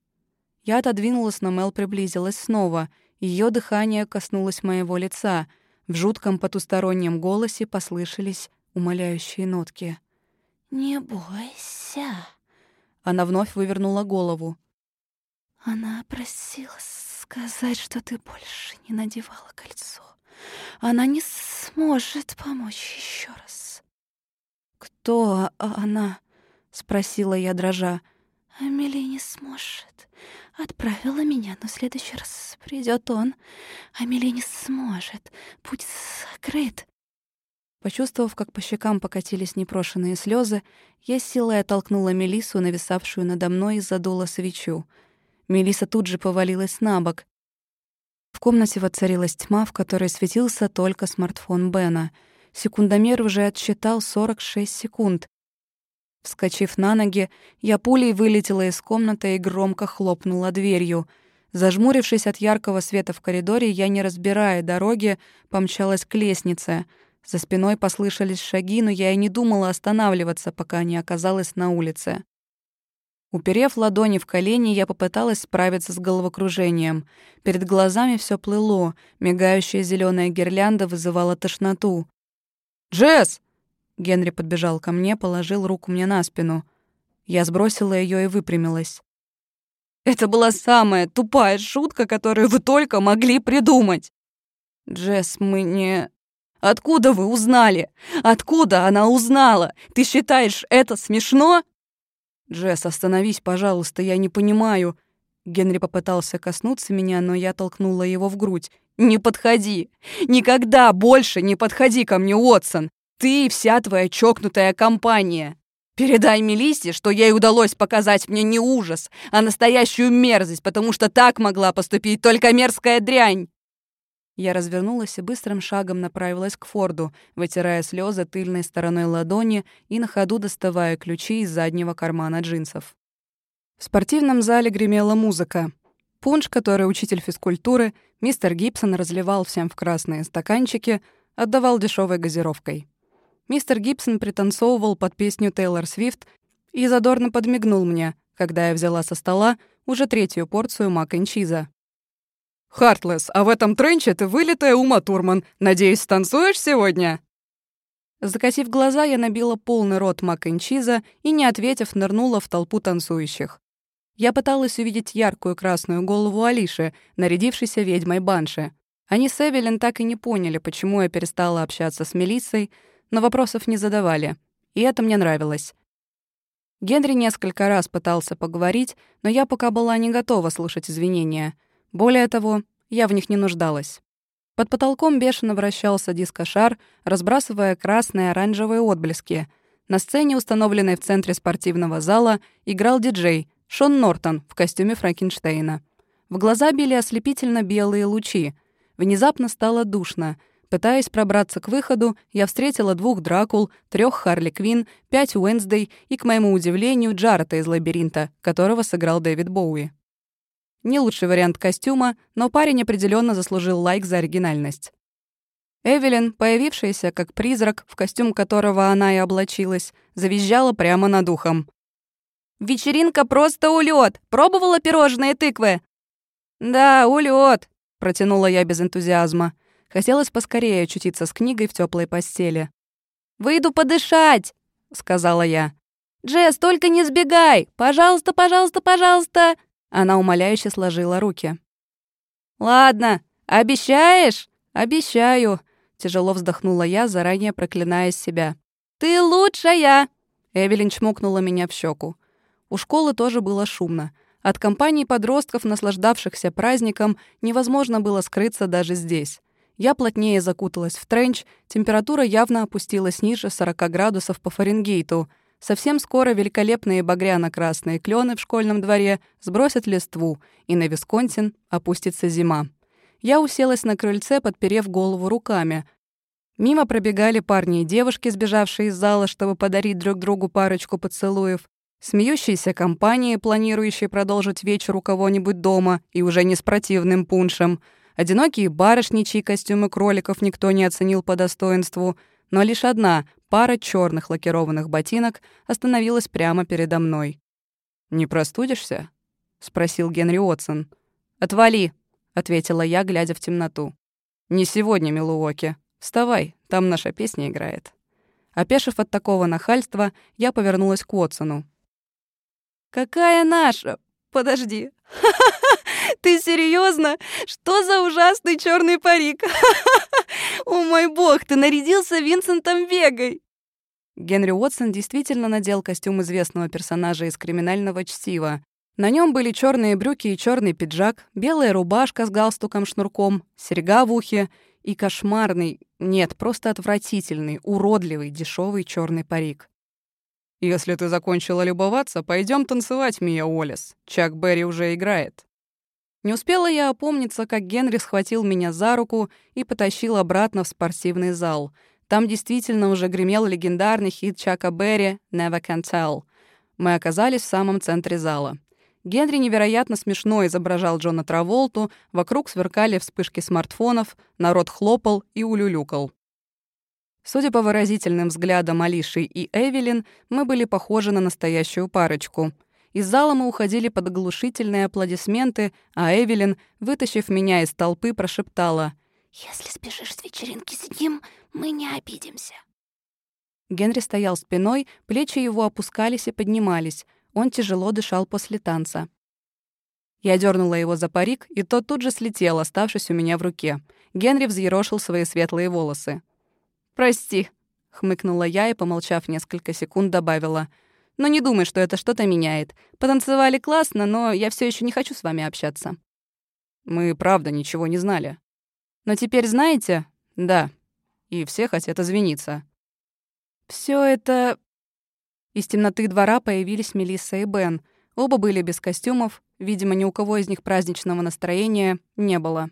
Я отодвинулась, но Мел приблизилась снова — ее дыхание коснулось моего лица. В жутком потустороннем голосе послышались умоляющие нотки. «Не бойся». Она вновь вывернула голову. «Она просила сказать, что ты больше не надевала кольцо. Она не сможет помочь еще раз». «Кто она?» — спросила я, дрожа. «Амели не сможет отправила меня, но в следующий раз придет он. Амели не сможет. Путь закрыт. Почувствовав, как по щекам покатились непрошенные слезы, я силой оттолкнула Мелису, нависавшую надо мной, и задула свечу. Мелиса тут же повалилась на бок. В комнате воцарилась тьма, в которой светился только смартфон Бена. Секундомер уже отсчитал 46 секунд. Вскочив на ноги, я пулей вылетела из комнаты и громко хлопнула дверью. Зажмурившись от яркого света в коридоре, я, не разбирая дороги, помчалась к лестнице. За спиной послышались шаги, но я и не думала останавливаться, пока не оказалась на улице. Уперев ладони в колени, я попыталась справиться с головокружением. Перед глазами все плыло, мигающая зеленая гирлянда вызывала тошноту. «Джесс!» Генри подбежал ко мне, положил руку мне на спину. Я сбросила ее и выпрямилась. «Это была самая тупая шутка, которую вы только могли придумать!» «Джесс, мы не...» «Откуда вы узнали? Откуда она узнала? Ты считаешь это смешно?» «Джесс, остановись, пожалуйста, я не понимаю». Генри попытался коснуться меня, но я толкнула его в грудь. «Не подходи! Никогда больше не подходи ко мне, Уотсон! Ты и вся твоя чокнутая компания. Передай Мелиссе, что ей удалось показать мне не ужас, а настоящую мерзость, потому что так могла поступить только мерзкая дрянь. Я развернулась и быстрым шагом направилась к Форду, вытирая слезы тыльной стороной ладони и на ходу доставая ключи из заднего кармана джинсов. В спортивном зале гремела музыка. Пунш, который учитель физкультуры, мистер Гибсон разливал всем в красные стаканчики, отдавал дешевой газировкой. Мистер Гибсон пританцовывал под песню Тейлор Свифт и задорно подмигнул мне, когда я взяла со стола уже третью порцию мак н чиза. «Хартлесс, а в этом тренче ты вылитая Ума Турман. Надеюсь, танцуешь сегодня?» Закосив глаза, я набила полный рот мак н чиза и, не ответив, нырнула в толпу танцующих. Я пыталась увидеть яркую красную голову Алиши, нарядившейся ведьмой Банши. Они с Эвелин так и не поняли, почему я перестала общаться с Мелиссой, но вопросов не задавали, и это мне нравилось. Генри несколько раз пытался поговорить, но я пока была не готова слушать извинения. Более того, я в них не нуждалась. Под потолком бешено вращался дискошар, разбрасывая красные и оранжевые отблески. На сцене, установленной в центре спортивного зала, играл диджей Шон Нортон в костюме Франкенштейна. В глаза били ослепительно белые лучи. Внезапно стало душно — Пытаясь пробраться к выходу, я встретила двух Дракул, трех Харли Квин, пять Уэнсдей и, к моему удивлению, Джарета из «Лабиринта», которого сыграл Дэвид Боуи. Не лучший вариант костюма, но парень определенно заслужил лайк за оригинальность. Эвелин, появившаяся как призрак, в костюм которого она и облачилась, завизжала прямо над ухом. «Вечеринка просто улет! Пробовала пирожные тыквы?» «Да, улет, протянула я без энтузиазма. Хотелось поскорее очутиться с книгой в теплой постели. «Выйду подышать!» — сказала я. Джесс, только не сбегай! Пожалуйста, пожалуйста, пожалуйста!» Она умоляюще сложила руки. «Ладно, обещаешь?» «Обещаю», — тяжело вздохнула я, заранее проклиная себя. «Ты лучшая!» Эвелин чмокнула меня в щеку. У школы тоже было шумно. От компании подростков, наслаждавшихся праздником, невозможно было скрыться даже здесь. Я плотнее закуталась в тренч, температура явно опустилась ниже 40 градусов по Фаренгейту. Совсем скоро великолепные багряно-красные клены в школьном дворе сбросят листву, и на Висконсин опустится зима. Я уселась на крыльце, подперев голову руками. Мимо пробегали парни и девушки, сбежавшие из зала, чтобы подарить друг другу парочку поцелуев. Смеющиеся компании, планирующие продолжить вечер у кого-нибудь дома и уже не с противным пуншем. Одинокие барышни, чьи костюмы кроликов никто не оценил по достоинству. Но лишь одна пара черных лакированных ботинок остановилась прямо передо мной. «Не простудишься?» — спросил Генри Отсон. «Отвали!» — ответила я, глядя в темноту. «Не сегодня, Милуоки. Вставай, там наша песня играет». Опешив от такого нахальства, я повернулась к Уотсону. «Какая наша? Подожди. Ты серьезно? Что за ужасный черный парик? О мой бог, ты нарядился Винсентом Вегой!» Генри Уотсон действительно надел костюм известного персонажа из криминального чтива. На нем были черные брюки и черный пиджак, белая рубашка с галстуком-шнурком, серьга в ухе и кошмарный, нет, просто отвратительный, уродливый, дешевый черный парик. «Если ты закончила любоваться, пойдем танцевать, Мия Уоллес. Чак Берри уже играет». Не успела я опомниться, как Генри схватил меня за руку и потащил обратно в спортивный зал. Там действительно уже гремел легендарный хит Чака Берри «Never Can Tell». Мы оказались в самом центре зала. Генри невероятно смешно изображал Джона Траволту, вокруг сверкали вспышки смартфонов, народ хлопал и улюлюкал. Судя по выразительным взглядам Алиши и Эвелин, мы были похожи на настоящую парочку. Из зала мы уходили под оглушительные аплодисменты, а Эвелин, вытащив меня из толпы, прошептала «Если сбежишь с вечеринки с ним, мы не обидимся». Генри стоял спиной, плечи его опускались и поднимались. Он тяжело дышал после танца. Я дернула его за парик, и тот тут же слетел, оставшись у меня в руке. Генри взъерошил свои светлые волосы. «Прости», — хмыкнула я и, помолчав несколько секунд, добавила. «Но не думай, что это что-то меняет. Потанцевали классно, но я все еще не хочу с вами общаться». «Мы правда ничего не знали». «Но теперь знаете?» «Да. И все хотят извиниться». Все это...» Из темноты двора появились Мелисса и Бен. Оба были без костюмов. Видимо, ни у кого из них праздничного настроения не было.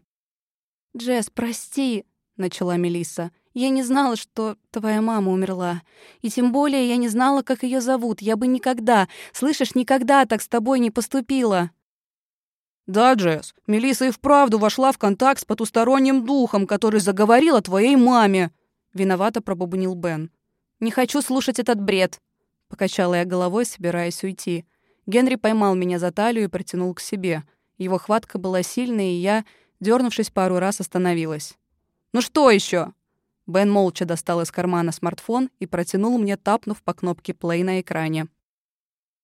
«Джесс, прости», — начала Мелисса. Я не знала, что твоя мама умерла. И тем более я не знала, как ее зовут. Я бы никогда, слышишь, никогда так с тобой не поступила». «Да, Джесс, Мелисса и вправду вошла в контакт с потусторонним духом, который заговорил о твоей маме», — виновато пробубнил Бен. «Не хочу слушать этот бред», — покачала я головой, собираясь уйти. Генри поймал меня за талию и протянул к себе. Его хватка была сильной, и я, дернувшись пару раз, остановилась. «Ну что еще? Бен молча достал из кармана смартфон и протянул мне, тапнув по кнопке плей на экране.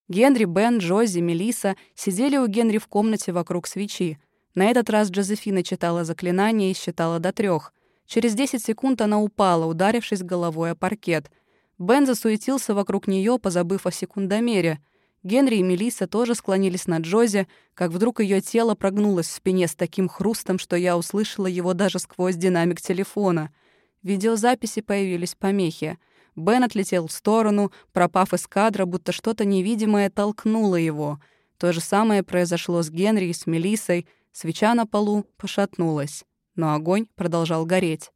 Генри, Бен, Джози, Мелиса сидели у Генри в комнате вокруг свечи. На этот раз Джозефина читала заклинание и считала до трех. Через 10 секунд она упала, ударившись головой о паркет. Бен засуетился вокруг нее, позабыв о секундомере. Генри и Мелиса тоже склонились над Джози, как вдруг ее тело прогнулось в спине с таким хрустом, что я услышала его даже сквозь динамик телефона — в видеозаписи появились помехи. Бен отлетел в сторону, пропав из кадра, будто что-то невидимое толкнуло его. То же самое произошло с Генри и с Мелиссой. Свеча на полу пошатнулась, но огонь продолжал гореть.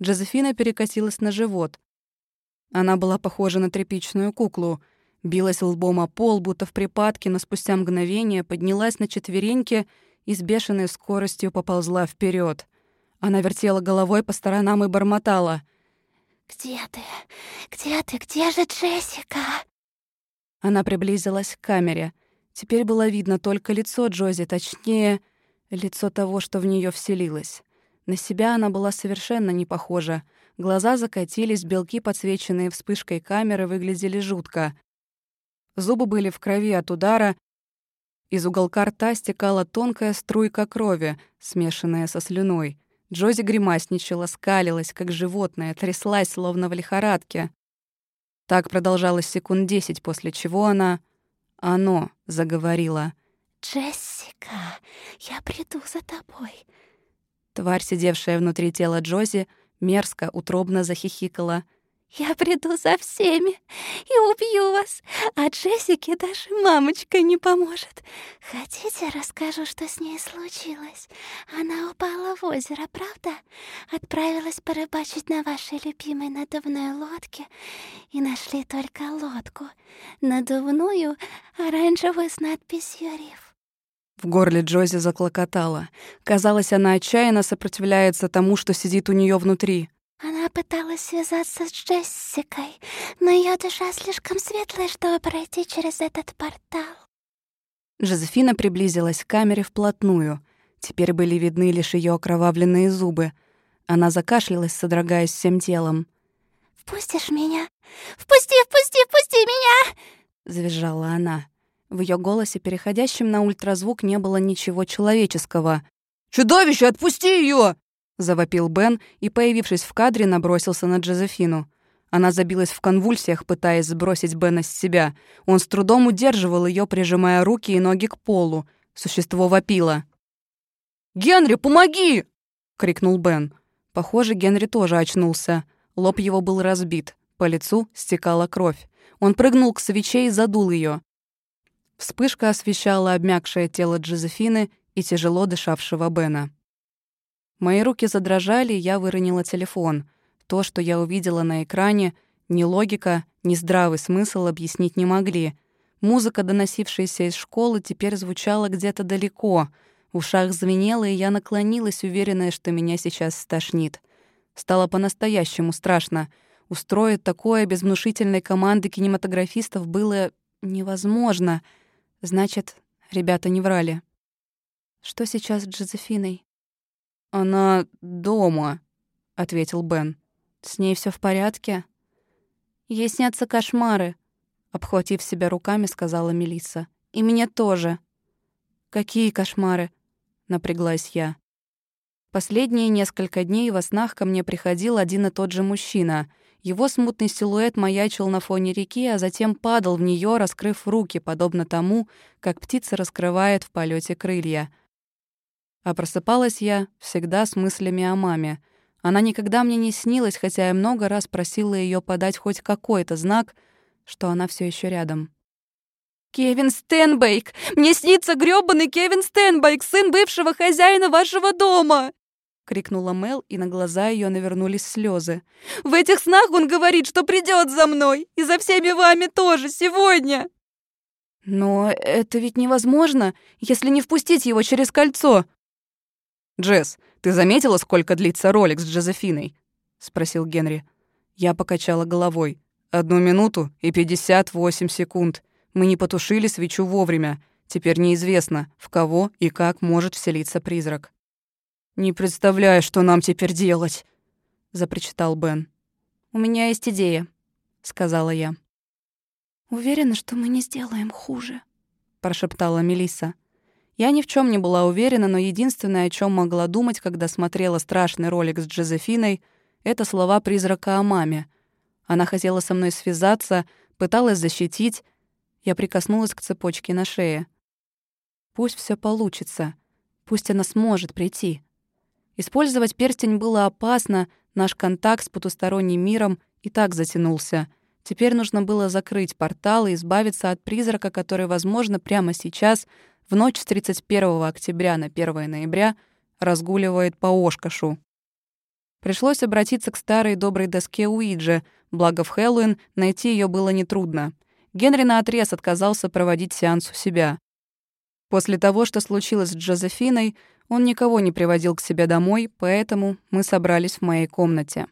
Джозефина перекатилась на живот. Она была похожа на тряпичную куклу. Билась лбом о пол, будто в припадке, но спустя мгновение поднялась на четвереньки и с бешеной скоростью поползла вперед. Она вертела головой по сторонам и бормотала. «Где ты? Где ты? Где же Джессика?» Она приблизилась к камере. Теперь было видно только лицо Джози, точнее, лицо того, что в нее вселилось. На себя она была совершенно не похожа. Глаза закатились, белки, подсвеченные вспышкой камеры, выглядели жутко. Зубы были в крови от удара. Из уголка рта стекала тонкая струйка крови, смешанная со слюной. Джози гримасничала, скалилась, как животное, тряслась, словно в лихорадке. Так продолжалось секунд десять, после чего она... Оно заговорило. «Джессика, я приду за тобой». Тварь, сидевшая внутри тела Джози, мерзко, утробно захихикала. «Я приду за всеми и убью вас, а Джессике даже мамочка не поможет. Хотите, расскажу, что с ней случилось? Она упала в озеро, правда? Отправилась порыбачить на вашей любимой надувной лодке и нашли только лодку, надувную, оранжевую с надписью «Риф». В горле Джози заклокотала. Казалось, она отчаянно сопротивляется тому, что сидит у нее внутри. Она пыталась связаться с Джессикой, но ее душа слишком светлая, чтобы пройти через этот портал. Жозефина приблизилась к камере вплотную. Теперь были видны лишь ее окровавленные зубы. Она закашлялась, содрогаясь всем телом. «Впустишь меня? Впусти, впусти, впусти меня!» — завизжала она. В ее голосе, переходящем на ультразвук, не было ничего человеческого. «Чудовище, отпусти ее! Завопил Бен и, появившись в кадре, набросился на Джозефину. Она забилась в конвульсиях, пытаясь сбросить Бена с себя. Он с трудом удерживал ее, прижимая руки и ноги к полу. Существо вопило. «Генри, помоги!» — крикнул Бен. Похоже, Генри тоже очнулся. Лоб его был разбит, по лицу стекала кровь. Он прыгнул к свече и задул ее. Вспышка освещала обмякшее тело Джозефины и тяжело дышавшего Бена. Мои руки задрожали, и я выронила телефон. То, что я увидела на экране, ни логика, ни здравый смысл объяснить не могли. Музыка, доносившаяся из школы, теперь звучала где-то далеко. В ушах звенело, и я наклонилась, уверенная, что меня сейчас стошнит. Стало по-настоящему страшно. Устроить такое без внушительной команды кинематографистов было невозможно. Значит, ребята не врали. Что сейчас с Джозефиной? «Она дома», — ответил Бен. «С ней все в порядке?» «Ей снятся кошмары», — обхватив себя руками, сказала Мелисса. «И мне тоже». «Какие кошмары?» — напряглась я. Последние несколько дней во снах ко мне приходил один и тот же мужчина. Его смутный силуэт маячил на фоне реки, а затем падал в нее, раскрыв руки, подобно тому, как птица раскрывает в полете крылья — а просыпалась я всегда с мыслями о маме. Она никогда мне не снилась, хотя я много раз просила ее подать хоть какой-то знак, что она все еще рядом. «Кевин Стенбейк! Мне снится грёбаный Кевин Стенбейк, сын бывшего хозяина вашего дома!» — крикнула Мел, и на глаза ее навернулись слезы. «В этих снах он говорит, что придет за мной, и за всеми вами тоже, сегодня!» «Но это ведь невозможно, если не впустить его через кольцо!» «Джесс, ты заметила, сколько длится ролик с Джозефиной?» — спросил Генри. Я покачала головой. «Одну минуту и пятьдесят восемь секунд. Мы не потушили свечу вовремя. Теперь неизвестно, в кого и как может вселиться призрак». «Не представляю, что нам теперь делать», — запричитал Бен. «У меня есть идея», — сказала я. «Уверена, что мы не сделаем хуже», — прошептала Мелисса. Я ни в чем не была уверена, но единственное, о чем могла думать, когда смотрела страшный ролик с Джозефиной, это слова призрака о маме. Она хотела со мной связаться, пыталась защитить. Я прикоснулась к цепочке на шее. Пусть все получится. Пусть она сможет прийти. Использовать перстень было опасно, наш контакт с потусторонним миром и так затянулся. Теперь нужно было закрыть портал и избавиться от призрака, который, возможно, прямо сейчас — в ночь с 31 октября на 1 ноября разгуливает по Ошкашу. Пришлось обратиться к старой доброй доске Уиджи, благо в Хэллоуин найти ее было нетрудно. Генри наотрез отказался проводить сеанс у себя. После того, что случилось с Джозефиной, он никого не приводил к себе домой, поэтому мы собрались в моей комнате.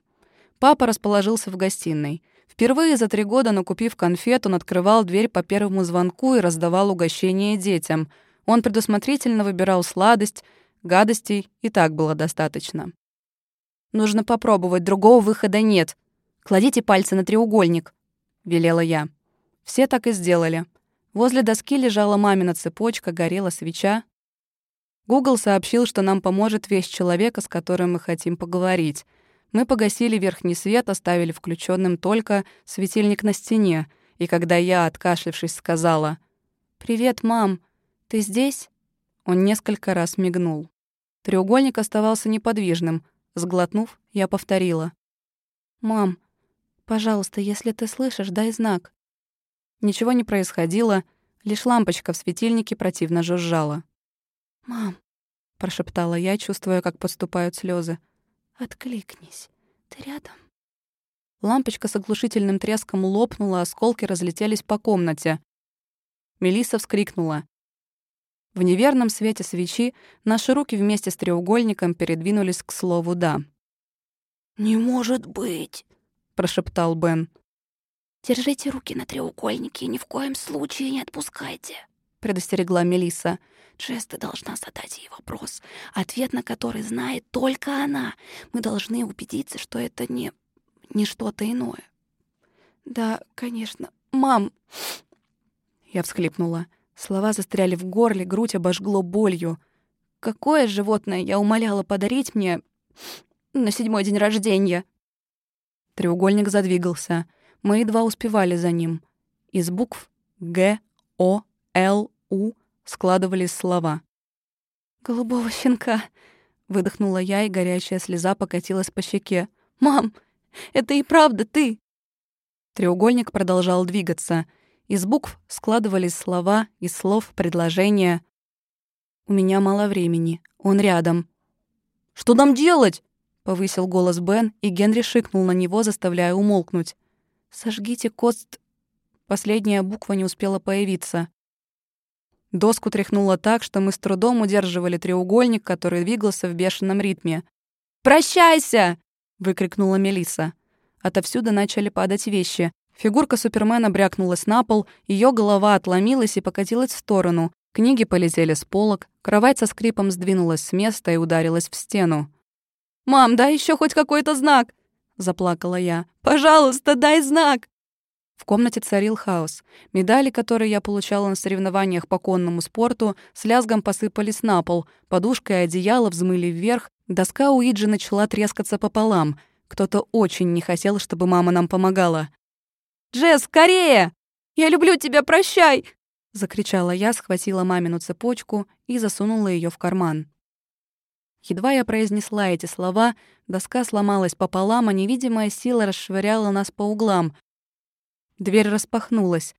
Папа расположился в гостиной. Впервые за три года, накупив конфет, он открывал дверь по первому звонку и раздавал угощение детям — он предусмотрительно выбирал сладость, гадостей и так было достаточно. «Нужно попробовать, другого выхода нет. Кладите пальцы на треугольник», — велела я. Все так и сделали. Возле доски лежала мамина цепочка, горела свеча. Google сообщил, что нам поможет весь человека, с которым мы хотим поговорить. Мы погасили верхний свет, оставили включенным только светильник на стене, и когда я, откашлившись, сказала «Привет, мам, ты здесь?» Он несколько раз мигнул. Треугольник оставался неподвижным. Сглотнув, я повторила. «Мам, пожалуйста, если ты слышишь, дай знак». Ничего не происходило, лишь лампочка в светильнике противно жужжала. «Мам», — прошептала я, чувствуя, как подступают слезы. «Откликнись. Ты рядом?» Лампочка с оглушительным треском лопнула, осколки разлетелись по комнате. Мелисса вскрикнула. В неверном свете свечи наши руки вместе с треугольником передвинулись к слову «да». «Не может быть!» — прошептал Бен. «Держите руки на треугольнике и ни в коем случае не отпускайте», — предостерегла Мелисса. Джесс, ты должна задать ей вопрос, ответ на который знает только она. Мы должны убедиться, что это не... не что-то иное. «Да, конечно. Мам!» Я всхлипнула. Слова застряли в горле, грудь обожгло болью. Какое животное я умоляла подарить мне на седьмой день рождения? Треугольник задвигался. Мы едва успевали за ним. Из букв Г, О, Л, У складывались слова. «Голубого щенка!» — выдохнула я, и горячая слеза покатилась по щеке. «Мам, это и правда ты!» Треугольник продолжал двигаться. Из букв складывались слова, из слов — предложения. «У меня мало времени. Он рядом». «Что нам делать?» — повысил голос Бен, и Генри шикнул на него, заставляя умолкнуть. «Сожгите кост...» Последняя буква не успела появиться. Доску тряхнуло так, что мы с трудом удерживали треугольник, который двигался в бешеном ритме. «Прощайся!» — выкрикнула Мелиса. Отовсюду начали падать вещи. Фигурка Супермена брякнулась на пол, ее голова отломилась и покатилась в сторону. Книги полетели с полок, кровать со скрипом сдвинулась с места и ударилась в стену. «Мам, дай еще хоть какой-то знак!» — заплакала я. «Пожалуйста, дай знак!» В комнате царил хаос. Медали, которые я получала на соревнованиях по конному спорту, с лязгом посыпались на пол, подушка и одеяло взмыли вверх, доска Уиджи начала трескаться пополам. Кто-то очень не хотел, чтобы мама нам помогала. «Джесс, скорее! Я люблю тебя, прощай!» Закричала я, схватила мамину цепочку и засунула ее в карман. Едва я произнесла эти слова, доска сломалась пополам, а невидимая сила расшвыряла нас по углам, Дверь распахнулась.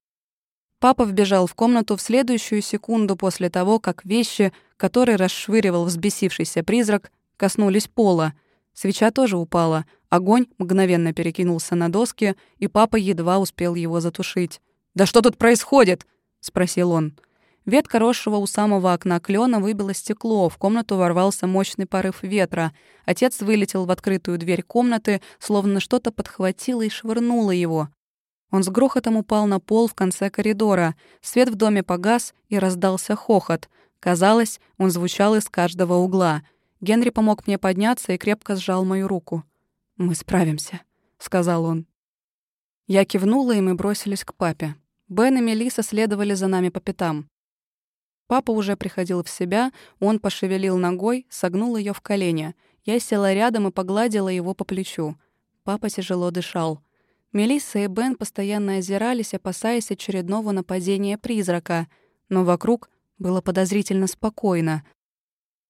Папа вбежал в комнату в следующую секунду после того, как вещи, которые расшвыривал взбесившийся призрак, коснулись пола. Свеча тоже упала, огонь мгновенно перекинулся на доски, и папа едва успел его затушить. «Да что тут происходит?» — спросил он. Ветка, росшего у самого окна клена, выбила стекло, в комнату ворвался мощный порыв ветра. Отец вылетел в открытую дверь комнаты, словно что-то подхватило и швырнуло его. Он с грохотом упал на пол в конце коридора. Свет в доме погас, и раздался хохот. Казалось, он звучал из каждого угла. Генри помог мне подняться и крепко сжал мою руку. «Мы справимся», — сказал он. Я кивнула, и мы бросились к папе. Бен и Мелиса следовали за нами по пятам. Папа уже приходил в себя, он пошевелил ногой, согнул ее в колени. Я села рядом и погладила его по плечу. Папа тяжело дышал. Мелисса и Бен постоянно озирались, опасаясь очередного нападения призрака, но вокруг было подозрительно спокойно.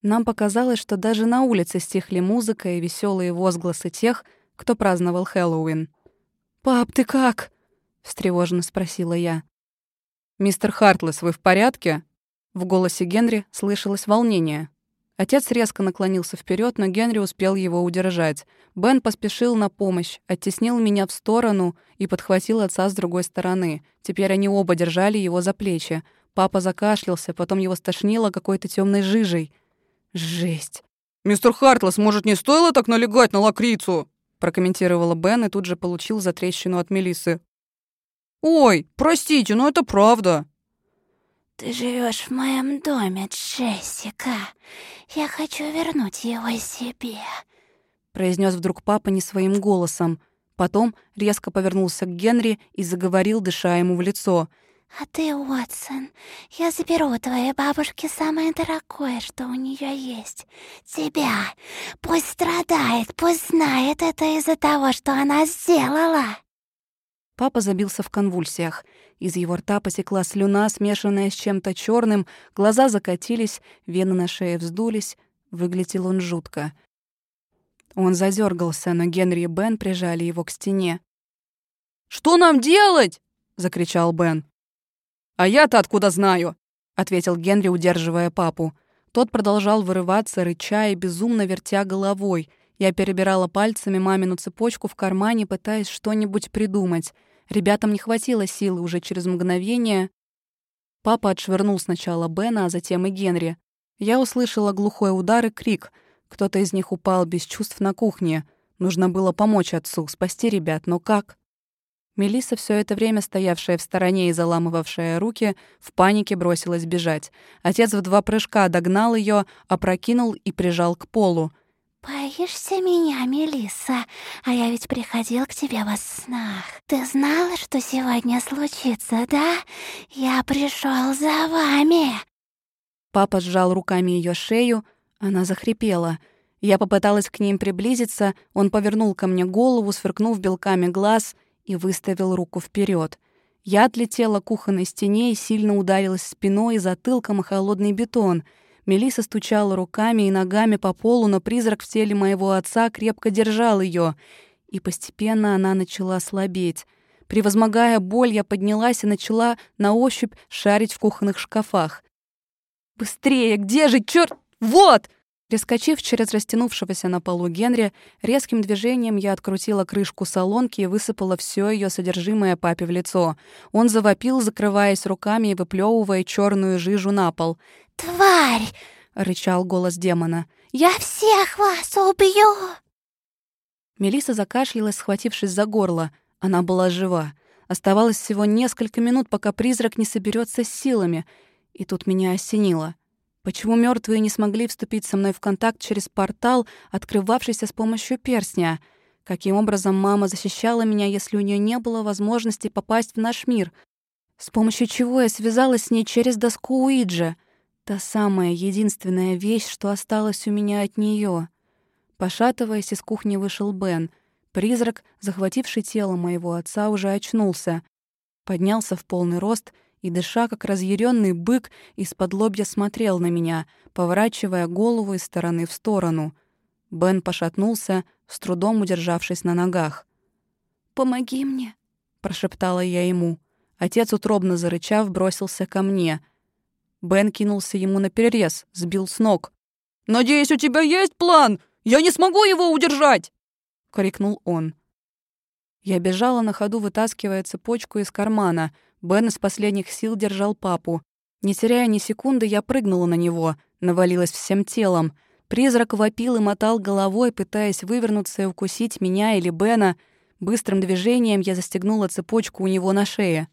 Нам показалось, что даже на улице стихли музыка и веселые возгласы тех, кто праздновал Хэллоуин. «Пап, ты как?» — встревоженно спросила я. «Мистер Хартлес, вы в порядке?» В голосе Генри слышалось волнение. Отец резко наклонился вперед, но Генри успел его удержать. Бен поспешил на помощь, оттеснил меня в сторону и подхватил отца с другой стороны. Теперь они оба держали его за плечи. Папа закашлялся, потом его стошнило какой-то темной жижей. Жесть. «Мистер Хартлес, может, не стоило так налегать на лакрицу?» прокомментировала Бен и тут же получил затрещину от Мелисы. «Ой, простите, но это правда». «Ты живешь в моем доме, Джессика. Я хочу вернуть его себе», — произнес вдруг папа не своим голосом. Потом резко повернулся к Генри и заговорил, дыша ему в лицо. «А ты, Уотсон, я заберу у твоей бабушки самое дорогое, что у нее есть. Тебя. Пусть страдает, пусть знает это из-за того, что она сделала». Папа забился в конвульсиях. Из его рта посекла слюна, смешанная с чем-то черным, глаза закатились, вены на шее вздулись. Выглядел он жутко. Он задергался, но Генри и Бен прижали его к стене. «Что нам делать?» — закричал Бен. «А я-то откуда знаю?» — ответил Генри, удерживая папу. Тот продолжал вырываться, рыча и безумно вертя головой. Я перебирала пальцами мамину цепочку в кармане, пытаясь что-нибудь придумать. Ребятам не хватило силы уже через мгновение. Папа отшвырнул сначала Бена, а затем и Генри. Я услышала глухой удар и крик. Кто-то из них упал без чувств на кухне. Нужно было помочь отцу, спасти ребят, но как? Мелисса, все это время стоявшая в стороне и заламывавшая руки, в панике бросилась бежать. Отец в два прыжка догнал ее, опрокинул и прижал к полу. «Боишься меня, Мелисса? А я ведь приходил к тебе во снах. Ты знала, что сегодня случится, да? Я пришел за вами!» Папа сжал руками ее шею, она захрипела. Я попыталась к ним приблизиться, он повернул ко мне голову, сверкнув белками глаз, и выставил руку вперед. Я отлетела к кухонной стене и сильно ударилась спиной и затылком о холодный бетон — Мелиса стучала руками и ногами по полу, но призрак в теле моего отца крепко держал ее, и постепенно она начала слабеть. Превозмогая боль, я поднялась и начала на ощупь шарить в кухонных шкафах. «Быстрее! Где же, чёрт? Вот!» Перескочив через растянувшегося на полу Генри, резким движением я открутила крышку салонки и высыпала все ее содержимое папе в лицо. Он завопил, закрываясь руками и выплевывая черную жижу на пол. «Тварь!» — рычал голос демона. «Я всех вас убью!» Мелиса закашлялась, схватившись за горло. Она была жива. Оставалось всего несколько минут, пока призрак не соберется с силами. И тут меня осенило. Почему мертвые не смогли вступить со мной в контакт через портал, открывавшийся с помощью перстня? Каким образом мама защищала меня, если у нее не было возможности попасть в наш мир? С помощью чего я связалась с ней через доску Уиджа? Та самая единственная вещь, что осталась у меня от нее. Пошатываясь, из кухни вышел Бен. Призрак, захвативший тело моего отца, уже очнулся. Поднялся в полный рост — и, дыша, как разъяренный бык, из-под лобья смотрел на меня, поворачивая голову из стороны в сторону. Бен пошатнулся, с трудом удержавшись на ногах. «Помоги мне», — прошептала я ему. Отец, утробно зарычав, бросился ко мне. Бен кинулся ему на перерез, сбил с ног. «Надеюсь, у тебя есть план? Я не смогу его удержать!» — крикнул он. Я бежала на ходу, вытаскивая цепочку из кармана — Бен из последних сил держал папу. Не теряя ни секунды, я прыгнула на него, навалилась всем телом. Призрак вопил и мотал головой, пытаясь вывернуться и укусить меня или Бена. Быстрым движением я застегнула цепочку у него на шее.